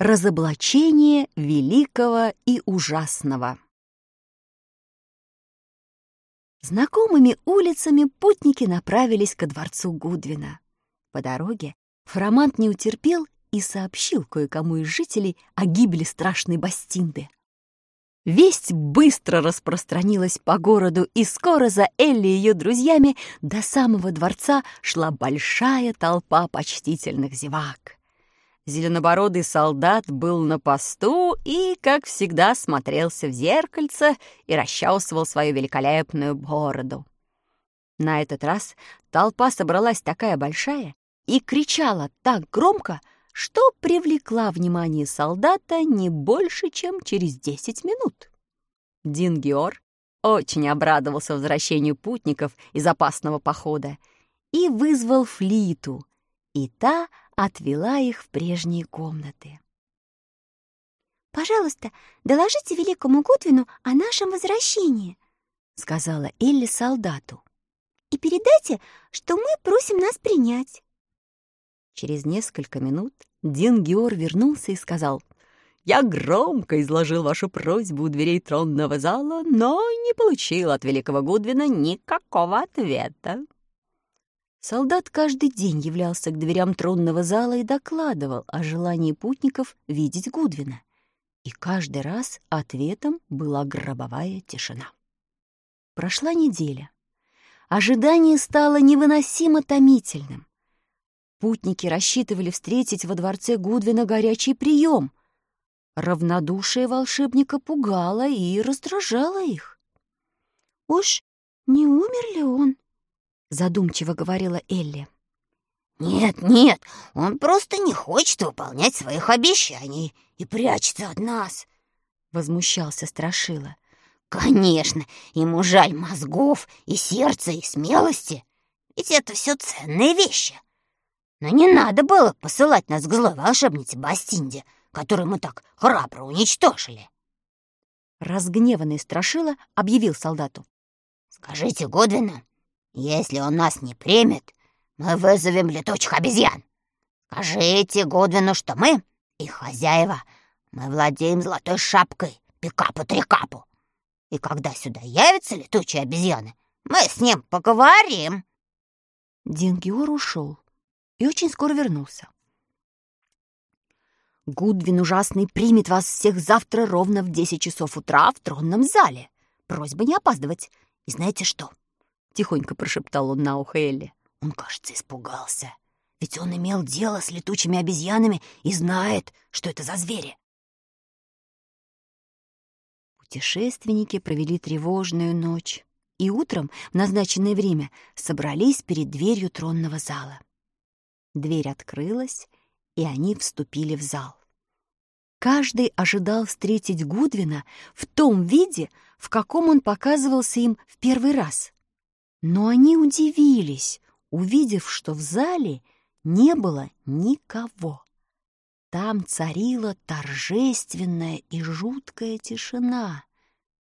Разоблачение великого и ужасного. Знакомыми улицами путники направились ко дворцу Гудвина. По дороге Фромант не утерпел и сообщил кое-кому из жителей о гибели страшной Бастинды. Весть быстро распространилась по городу, и скоро за Элли и ее друзьями до самого дворца шла большая толпа почтительных зевак. Зеленобородый солдат был на посту и, как всегда, смотрелся в зеркальце и расчесывал свою великолепную бороду. На этот раз толпа собралась такая большая и кричала так громко, что привлекла внимание солдата не больше, чем через десять минут. Дин Геор очень обрадовался возвращению путников из опасного похода и вызвал флиту, и та — отвела их в прежние комнаты. «Пожалуйста, доложите великому Гудвину о нашем возвращении», — сказала Элли солдату. «И передайте, что мы просим нас принять». Через несколько минут Дин Геор вернулся и сказал, «Я громко изложил вашу просьбу у дверей тронного зала, но не получил от великого Гудвина никакого ответа». Солдат каждый день являлся к дверям тронного зала и докладывал о желании путников видеть Гудвина. И каждый раз ответом была гробовая тишина. Прошла неделя. Ожидание стало невыносимо томительным. Путники рассчитывали встретить во дворце Гудвина горячий прием. Равнодушие волшебника пугало и раздражало их. «Уж не умер ли он?» Задумчиво говорила Элли. «Нет, нет, он просто не хочет выполнять своих обещаний и прячется от нас», — возмущался Страшила. «Конечно, ему жаль мозгов и сердца, и смелости, ведь это все ценные вещи. Но не надо было посылать нас к злой волшебнице Бастинде, которую мы так храбро уничтожили». Разгневанный Страшила объявил солдату. «Скажите Годвину, если он нас не примет, мы вызовем летучих обезьян. Скажите Годвину, что мы, их хозяева, мы владеем золотой шапкой Пикапу-Трикапу. И когда сюда явятся летучие обезьяны, мы с ним поговорим. Дингиор ушел и очень скоро вернулся. Гудвин ужасный примет вас всех завтра ровно в десять часов утра в тронном зале. Просьба не опаздывать. И знаете что? Тихонько прошептал он на ухо Элли. Он, кажется, испугался. Ведь он имел дело с летучими обезьянами и знает, что это за звери. Путешественники провели тревожную ночь и утром в назначенное время собрались перед дверью тронного зала. Дверь открылась, и они вступили в зал. Каждый ожидал встретить Гудвина в том виде, в каком он показывался им в первый раз. Но они удивились, увидев, что в зале не было никого. Там царила торжественная и жуткая тишина,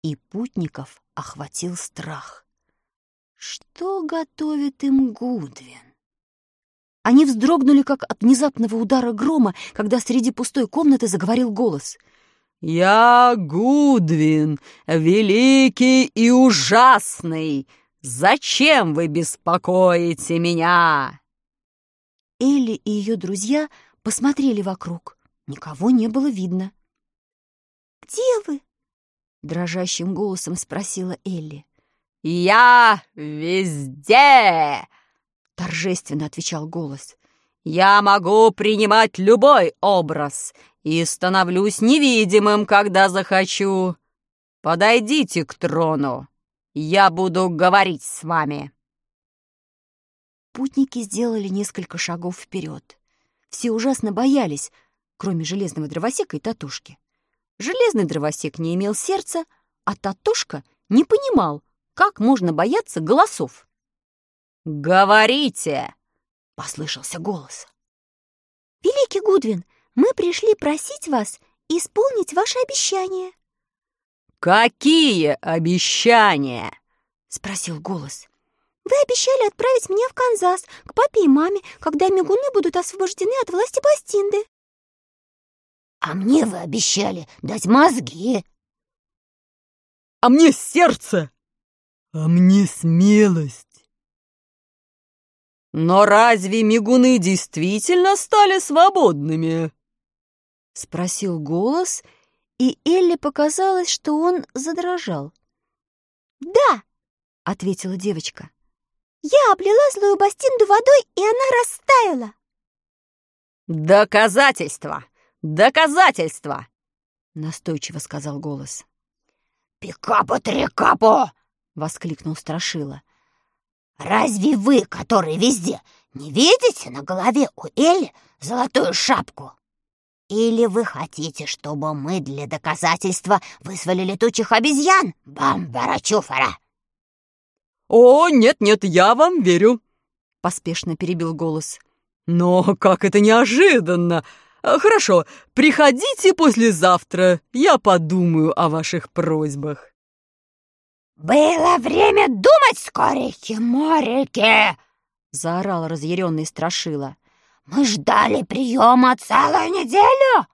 и путников охватил страх. Что готовит им Гудвин? Они вздрогнули, как от внезапного удара грома, когда среди пустой комнаты заговорил голос. «Я Гудвин, великий и ужасный, Зачем вы беспокоите меня?» Элли и ее друзья посмотрели вокруг. Никого не было видно. «Где вы?» — дрожащим голосом спросила Элли. «Я везде!» — торжественно отвечал голос. «Я могу принимать любой образ и становлюсь невидимым, когда захочу. Подойдите к трону, я буду говорить с вами!» Путники сделали несколько шагов вперед. Все ужасно боялись, кроме железного дровосека и татушки. Железный дровосек не имел сердца, а татушка не понимал, как можно бояться голосов. «Говорите!» — послышался голос. «Великий Гудвин, мы пришли просить вас исполнить ваше обещание». «Какие обещания?» — спросил голос. «Вы обещали отправить меня в Канзас, к папе и маме, когда мигуны будут освобождены от власти Бастинды». А мне вы обещали дать мозги. А мне сердце. А мне смелость. Но разве мигуны действительно стали свободными? Спросил голос, и Элли показалось, что он задрожал. «Да!» — ответила девочка. «Я облила злую Бастинду водой, и она растаяла!» «Доказательства! Доказательства!» — настойчиво сказал голос. «Пикапо-трикапо!» — воскликнул Страшила. «Разве вы, которые везде, не видите на голове у Элли золотую шапку? Или вы хотите, чтобы мы для доказательства вызвали летучих обезьян? Бамбара-чуфара!» «О, нет-нет, я вам верю!» — поспешно перебил голос. «Но как это неожиданно! Хорошо, приходите послезавтра, я подумаю о ваших просьбах». «Было время думать, скорики-морики!» — заорал разъяренный Страшила. «Мы ждали приема целую неделю!»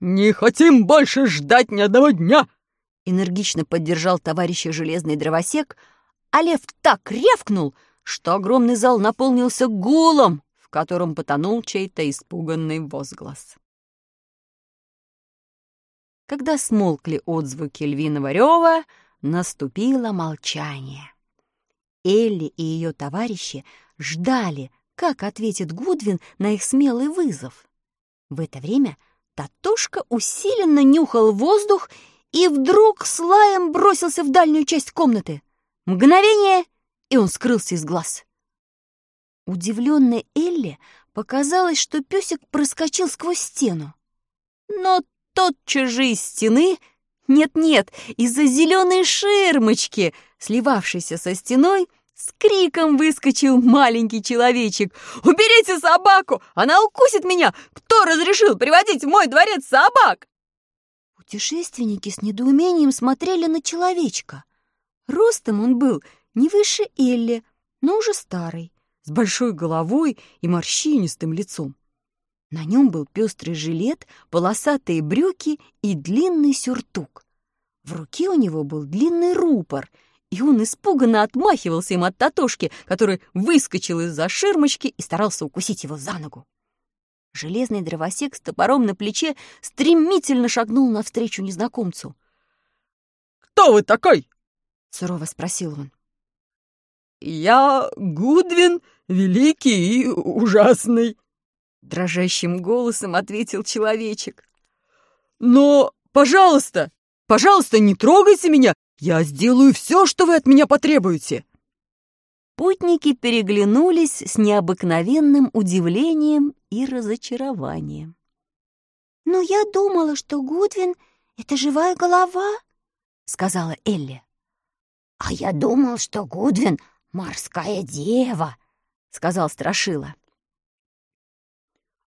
«Не хотим больше ждать ни одного дня!» Энергично поддержал товарища железный дровосек, а лев так ревкнул, что огромный зал наполнился гулом, в котором потонул чей-то испуганный возглас. Когда смолкли отзвуки львиного рева, наступило молчание. Элли и ее товарищи ждали, как ответит Гудвин на их смелый вызов. В это время Татушка усиленно нюхал воздух и вдруг с лаем бросился в дальнюю часть комнаты. Мгновение, и он скрылся из глаз. Удивленной Элли показалось, что песик проскочил сквозь стену. Но тотчас же из стены, нет-нет, из-за зеленой ширмочки, сливавшейся со стеной, с криком выскочил маленький человечек. «Уберите собаку! Она укусит меня! Кто разрешил приводить в мой дворец собак?» Путешественники с недоумением смотрели на человечка. Ростом он был не выше Элли, но уже старый, с большой головой и морщинистым лицом. На нем был пестрый жилет, полосатые брюки и длинный сюртук. В руке у него был длинный рупор — и он испуганно отмахивался им от Татошки, который выскочил из-за ширмочки и старался укусить его за ногу. Железный дровосек с топором на плече стремительно шагнул навстречу незнакомцу. «Кто вы такой?» — сурово спросил он. «Я Гудвин, великий и ужасный», — дрожащим голосом ответил человечек. «Но, пожалуйста, пожалуйста, не трогайте меня, я сделаю все, что вы от меня потребуете!» Путники переглянулись с необыкновенным удивлением и разочарованием. «Но я думала, что Гудвин — это живая голова», — сказала Элли. «А я думал, что Гудвин — морская дева», — сказал Страшила.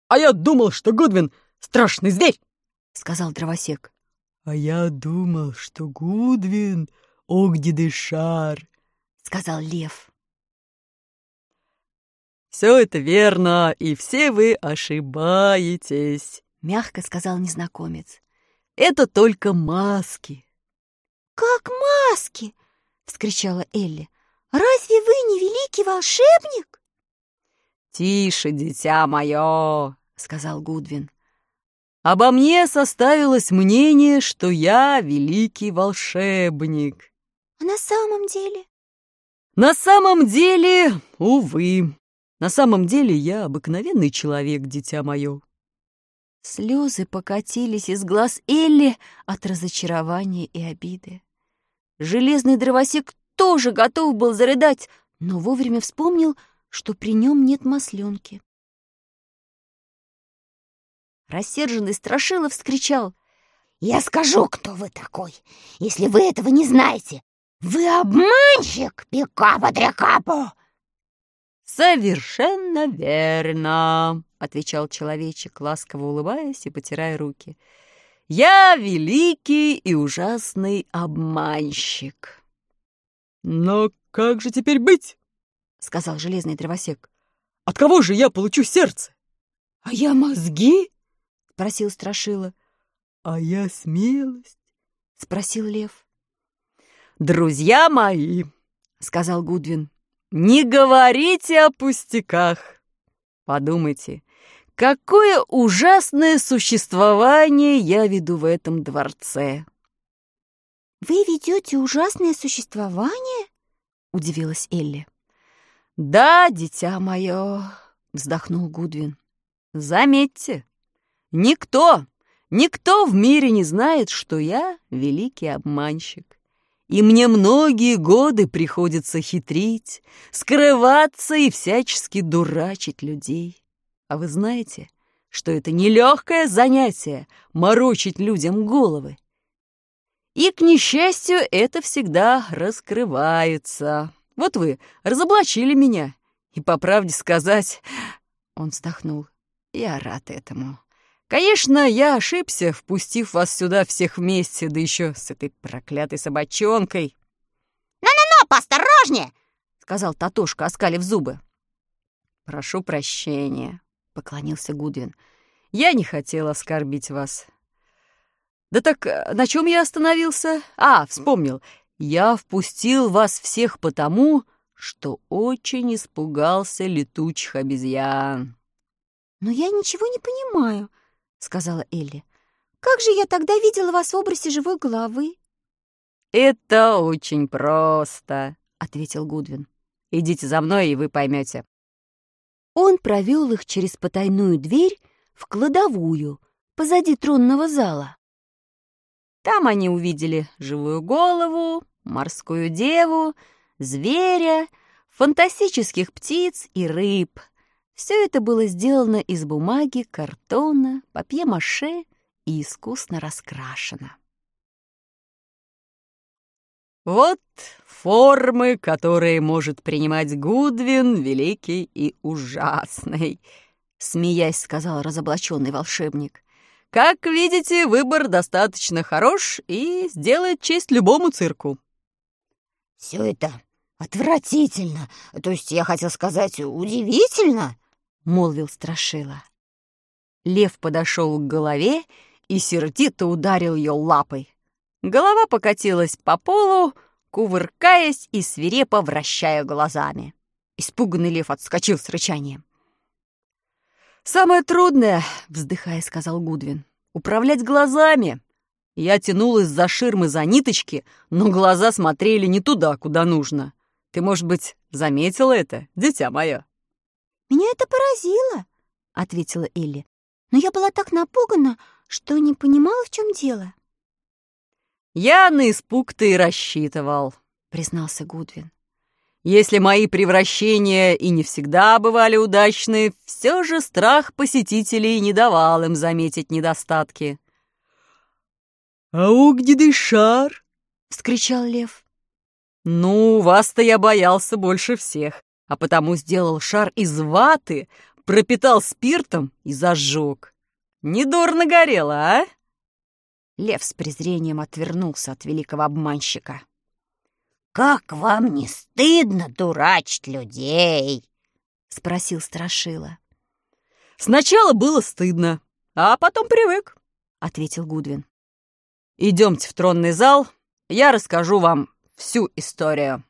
«А я думал, что Гудвин — страшный зверь», — сказал дровосек. «А я думал, что Гудвин — огненный шар», — сказал лев. «Все это верно, и все вы ошибаетесь», — мягко сказал незнакомец. «Это только маски». «Как маски?» — вскричала Элли. «Разве вы не великий волшебник?» «Тише, дитя мое», — сказал Гудвин. Обо мне составилось мнение, что я великий волшебник. А на самом деле? На самом деле, увы. На самом деле я обыкновенный человек, дитя мое. Слезы покатились из глаз Элли от разочарования и обиды. Железный дровосек тоже готов был зарыдать, но вовремя вспомнил, что при нем нет масленки. Рассерженный Страшилов вскричал. «Я скажу, кто вы такой, если вы этого не знаете. Вы обманщик, Пикапа-Дрякапу!» «Совершенно верно», — отвечал человечек, ласково улыбаясь и потирая руки. «Я великий и ужасный обманщик». «Но как же теперь быть?» — сказал железный дровосек. «От кого же я получу сердце? А я мозги? Спросил Страшила. «А я смелость?» — спросил Лев. «Друзья мои!» — сказал Гудвин. «Не говорите о пустяках! Подумайте, какое ужасное существование я веду в этом дворце!» «Вы ведете ужасное существование?» — удивилась Элли. «Да, дитя мое!» — вздохнул Гудвин. «Заметьте, никто, никто в мире не знает, что я великий обманщик и мне многие годы приходится хитрить, скрываться и всячески дурачить людей. А вы знаете, что это нелегкое занятие — морочить людям головы. И, к несчастью, это всегда раскрывается. Вот вы разоблачили меня, и, по правде сказать, он вздохнул, я рад этому. Конечно, я ошибся, впустив вас сюда всех вместе, да еще с этой проклятой собачонкой. «Ну-ну-ну, поосторожнее!» — сказал Татошка, оскалив зубы. «Прошу прощения», — поклонился Гудвин. «Я не хотел оскорбить вас». «Да так э, на чем я остановился? А, вспомнил. Я впустил вас всех потому, что очень испугался летучих обезьян». «Но я ничего не понимаю», — сказала Элли. «Как же я тогда видела вас в образе живой головы?» «Это очень просто», — ответил Гудвин. «Идите за мной, и вы поймете». Он провел их через потайную дверь в кладовую позади тронного зала. Там они увидели живую голову, морскую деву, зверя, фантастических птиц и рыб, все это было сделано из бумаги, картона, папье-маше и искусно раскрашено. Вот формы, которые может принимать Гудвин, великий и ужасный, смеясь, сказал разоблаченный волшебник. Как видите, выбор достаточно хорош и сделает честь любому цирку. Все это отвратительно, то есть я хотел сказать удивительно, — молвил Страшила. Лев подошел к голове и сердито ударил ее лапой. Голова покатилась по полу, кувыркаясь и свирепо вращая глазами. Испуганный лев отскочил с рычанием. «Самое трудное, — вздыхая, сказал Гудвин, — управлять глазами. Я тянул из-за ширмы за ниточки, но глаза смотрели не туда, куда нужно. Ты, может быть, заметила это, дитя мое?» «Меня это поразило», — ответила Элли. «Но я была так напугана, что не понимала, в чем дело». «Я на испуг-то и рассчитывал», — признался Гудвин. «Если мои превращения и не всегда бывали удачны, все же страх посетителей не давал им заметить недостатки». «А огненный шар?» — вскричал лев. «Ну, вас-то я боялся больше всех а потому сделал шар из ваты, пропитал спиртом и зажег. Недурно горело, а? Лев с презрением отвернулся от великого обманщика. «Как вам не стыдно дурачить людей?» — спросил Страшила. «Сначала было стыдно, а потом привык», — ответил Гудвин. «Идемте в тронный зал, я расскажу вам всю историю».